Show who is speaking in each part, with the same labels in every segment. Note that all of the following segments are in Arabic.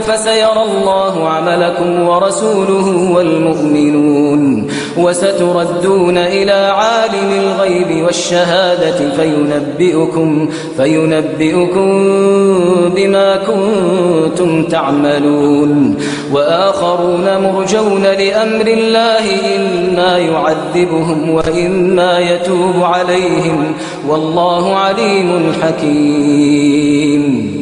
Speaker 1: فسيرى الله عملكم ورسوله والمؤمنون وستردون إلى عالم الغيب والشهادة فينبئكم فينبئكم بما كنتم تعملون وآخرون مرجون لأمر الله إما يعذبهم وإما يتوب عليهم والله عليم حكيم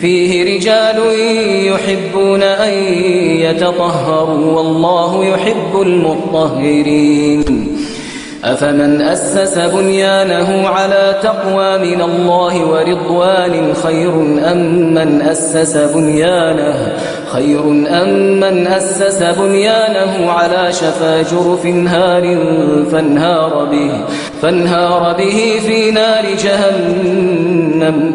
Speaker 1: فيه رجال يحبون أن ليتطهروا والله يحب المطهرين. أفمن أسس بنيانه على تقوى من الله ورضوان خير أم من أسس بنيانه؟ خير أم من أسس بنيانه على شفا جرف هار فانهار به فانهار به في نار جهنم.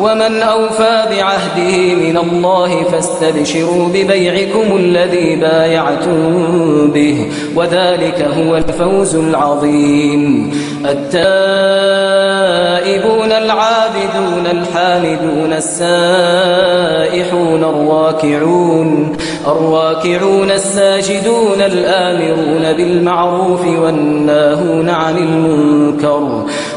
Speaker 1: ومن أوفى بعهده من الله فاستبشروا ببيعكم الذي بايعتم به وذلك هو الفوز العظيم. التائبون العابدون الحامدون السائحون الراكعون الراكعون الساجدون الآمرون بالمعروف والناهون عن المنكر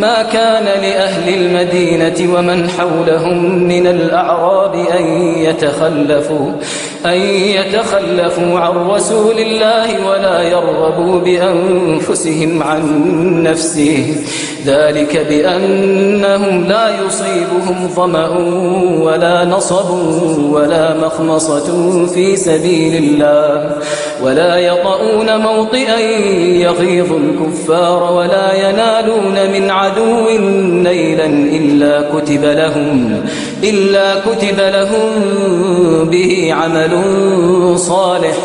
Speaker 1: ما كان لأهل المدينة ومن حولهم من الأعراب أن يتخلفوا أن يتخلفوا عن رسول الله ولا يرغبوا بأنفسهم عن نفسه. ذلك بأنهم لا يصيبهم ظمأ ولا نصب ولا مخمصة في سبيل الله ولا يطؤون موطئا يغيظ الكفار ولا ينالون من عدو نيلا إلا كتب لهم إلا كتب لهم به عمل صالح.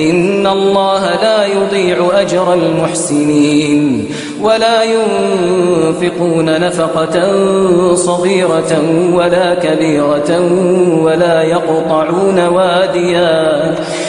Speaker 1: إن الله لا يضيع أجر المحسنين. ولا ينفقون نفقة صغيرة ولا كبيرة ولا يقطعون واديا.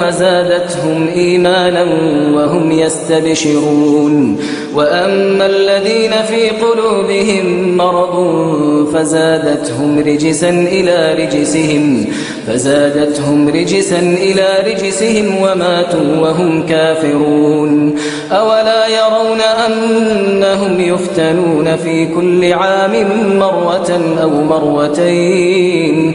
Speaker 1: فزادتهم إيمانا وهم يستبشرون. وأما الذين في قلوبهم مرض فزادتهم رجسا إلى رجسهم فزادتهم رجسا إلى رجسهم وماتوا وهم كافرون. أولا يرون أنهم يفتنون في كل عام مرة أو مرتين.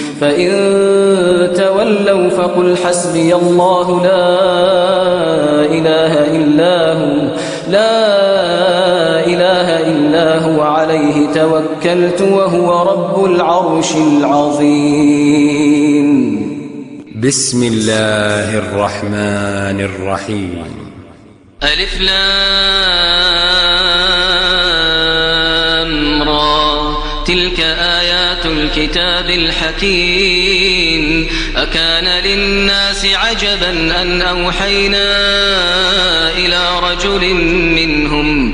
Speaker 1: فإن تولوا فقل حسبي الله لا إله إلا هو لا إله إلا هو عليه توكلت وهو رب العرش العظيم.
Speaker 2: بسم الله الرحمن الرحيم.
Speaker 1: ألف لام را تلك الكتاب الحكيم. أكان للناس عجبا أن أوحينا إلى رجل منهم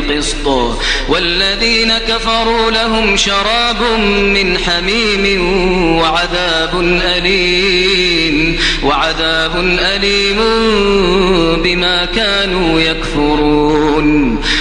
Speaker 1: بالقسط والذين كفروا لهم شراب من حميم وعذاب أليم وعذاب أليم بما كانوا يكفرون.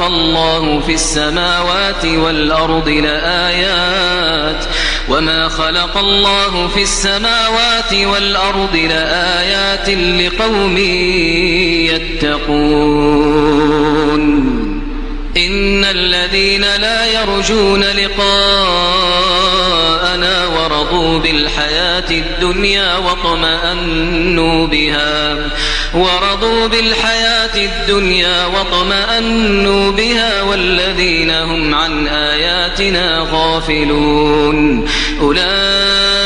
Speaker 1: الله في السماوات والأرض لآيات وما خلق الله في السماوات والأرض لآيات لقوم يتقون. إن الذين لا يرجون لقاءنا ورضوا بالحياة الدنيا واطمأنوا بها. ورضوا بالحياة الدنيا واطمأنوا بها والذين هم عن آياتنا غافلون. أولئك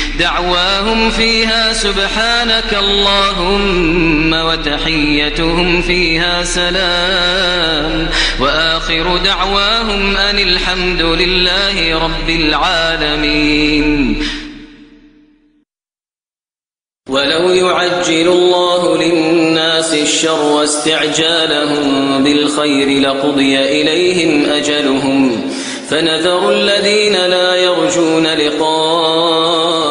Speaker 1: دعواهم فيها سبحانك اللهم وتحيتهم فيها سلام وآخر دعواهم أن الحمد لله رب العالمين ولو يعجل الله للناس الشر واستعجالهم بالخير لقضي إليهم أجلهم فنذر الذين لا يرجون لقاءنا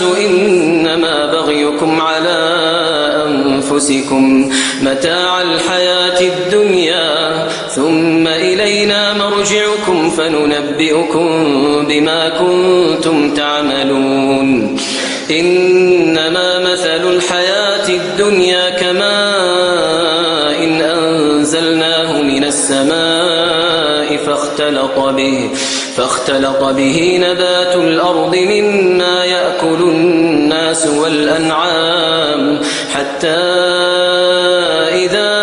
Speaker 1: الناس إنما بغيكم على أنفسكم متاع الحياة الدنيا ثم إلينا مرجعكم فننبئكم بما كنتم تعملون إنما مثل الحياة الدنيا كماء إن أنزلناه من السماء فاختلط به فاختلط به نبات الأرض مما يأكل الناس والأنعام حتى إذا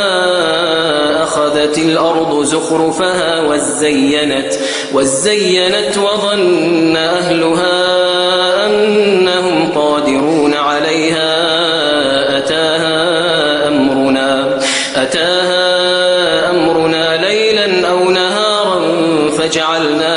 Speaker 1: أخذت الأرض زخرفها وزينت وزينت وظن أهلها أنهم قادرون عليها. أتاها أمرنا أتاها أمرنا ليلا أو نهارا فجعلناها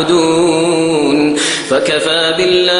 Speaker 1: تعبدون فكفى بالله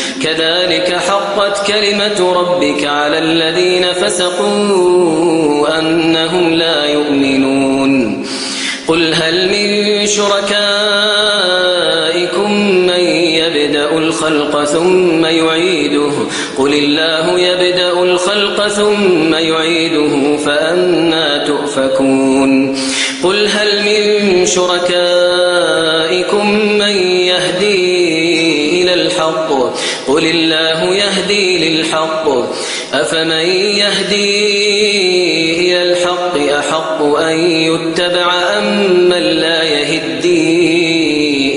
Speaker 1: كذلك حقت كلمة ربك على الذين فسقوا أنهم لا يؤمنون. قل هل من شركائكم من يبدأ الخلق ثم يعيده؟ قل الله يبدأ الخلق ثم يعيده فأنا تؤفكون. قل هل من شركائكم من يهدي إلى الحق؟ قل الله يهدي للحق أفمن يهدي إلى الحق أحق أن يتبع أم من لا يهدي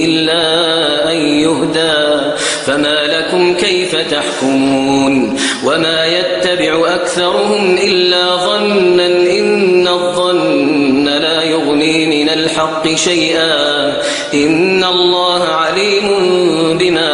Speaker 1: إلا أن يهدى فما لكم كيف تحكمون وما يتبع أكثرهم إلا ظنا إن الظن لا يغني من الحق شيئا إن الله عليم بما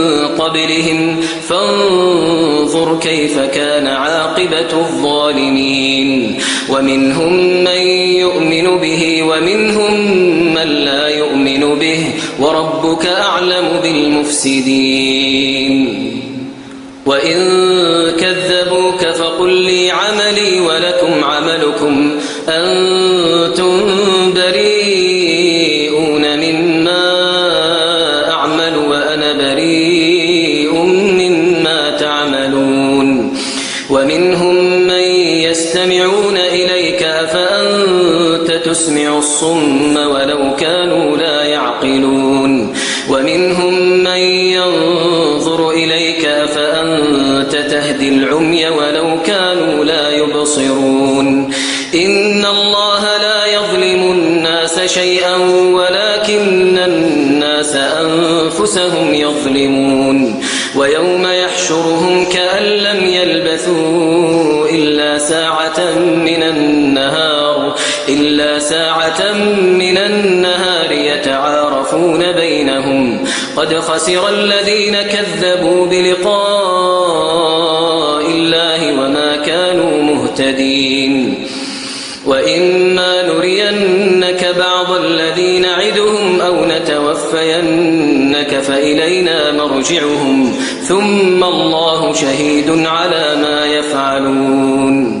Speaker 1: قبلهم فانظر كيف كان عاقبة الظالمين. ومنهم من يؤمن به ومنهم من لا يؤمن به وربك أعلم بالمفسدين. وإن كذبوك فقل لي عملي ولكم عملكم أنتم الصم ولو كانوا لا يعقلون. ومنهم من ينظر إليك فأنت تهدي العمي ولو كانوا لا يبصرون. إن الله لا يظلم الناس شيئا ولكن الناس أنفسهم يظلمون. ويوم يحشرهم كأن لم يلبثوا إلا ساعة من النهار. ساعة من النهار يتعارفون بينهم. قد خسر الذين كذبوا بلقاء الله وما كانوا مهتدين. وإما نرينك بعض الذي نعدهم أو نتوفينك فإلينا مرجعهم. ثم الله شهيد على ما يفعلون.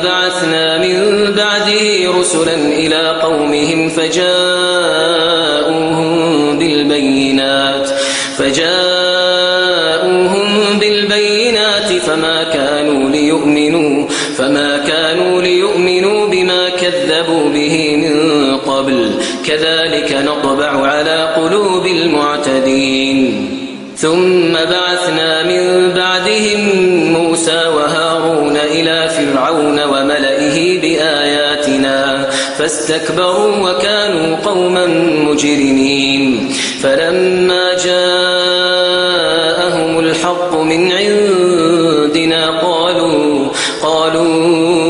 Speaker 1: رسلا إلى قومهم فجاءوهم بالبينات فجاءوهم بالبينات فما كانوا ليؤمنوا فما كانوا ليؤمنوا بما كذبوا به من قبل كذلك نطبع على قلوب المعتدين. ثم فاستكبروا وكانوا قوما مجرمين. فلما جاءهم الحق من عندنا قالوا قالوا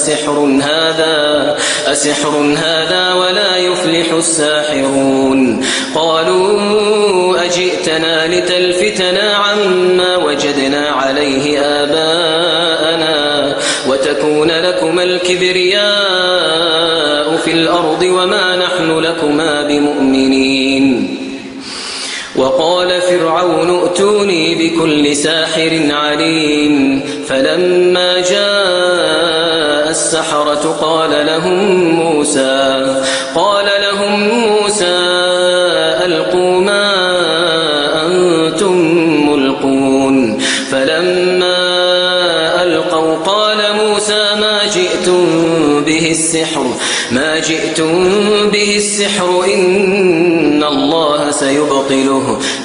Speaker 1: أسحر هذا؟ أسحر هذا ولا يفلح الساحرون. قالوا أجئتنا لتلفتنا عما وجدنا عليه آباءنا وتكون لكما الكبرياء في الأرض وما نحن لكما بمؤمنين. وقال فرعون ائتوني بكل ساحر عليم فلما جاء السحرة قال لهم موسى قال لهم موسى ألقوا ما أنتم ملقون. فلما ألقوا قال موسى ما جئتم به السحر ما جئتم به السحر إن الله سيبطله.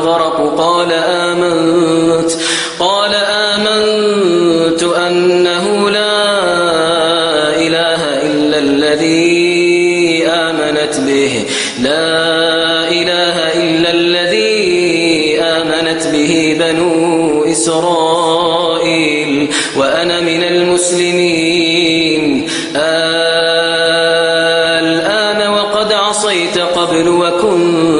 Speaker 1: الغرق قال آمنت قال آمنت أنه لا إله إلا الذي آمنت به لا إله إلا الذي آمنت به بنو إسرائيل وأنا من المسلمين. الآن وقد عصيت قبل وكنت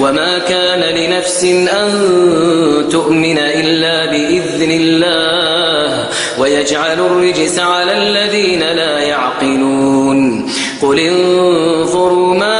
Speaker 1: وما كان لنفس أن تؤمن إلا بإذن الله ويجعل الرجس على الذين لا يعقلون. قل انظروا ماذا